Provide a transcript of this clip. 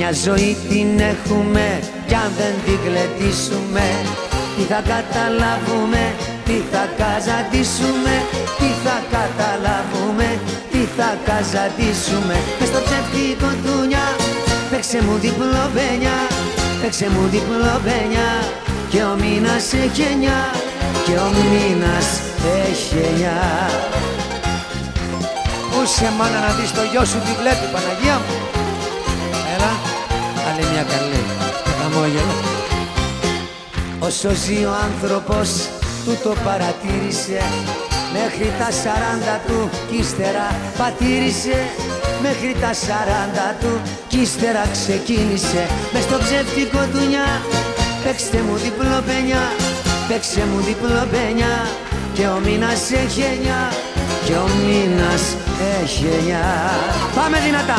Μια ζωή την έχουμε κι αν δεν την κλετήσουμε Τι θα καταλάβουμε, τι θα καζαντήσουμε Τι θα καταλάβουμε, τι θα καζαντήσουμε. Μες στο ψεύτικο τούνια, παίξε μου διπλό μπένια Παίξε μου διπλό μπένια. Και ο μήνας έχει εννιά Και ο μήνας έχει εννιά. Πού σε μάνα να δεις το γιο σου τι βλέπει Παναγία μου; Έλα Άλλη μια καλή. Χαμόγελο Όσο ζει ο άνθρωπος του το παρατήρησε. Μέχρι τα σαράντα του κι ύστερα πατήρισε Μέχρι τα σαράντα του κι ύστερα ξεκίνησε. Μες στο ψεύτικο δουνιά Παίξτε μου διπλό πενιά Παίξε μου διπλό πενιά Και ο μήνας έχει εννιά. Και ο μήνας έχει εννιά. Πάμε δυνατά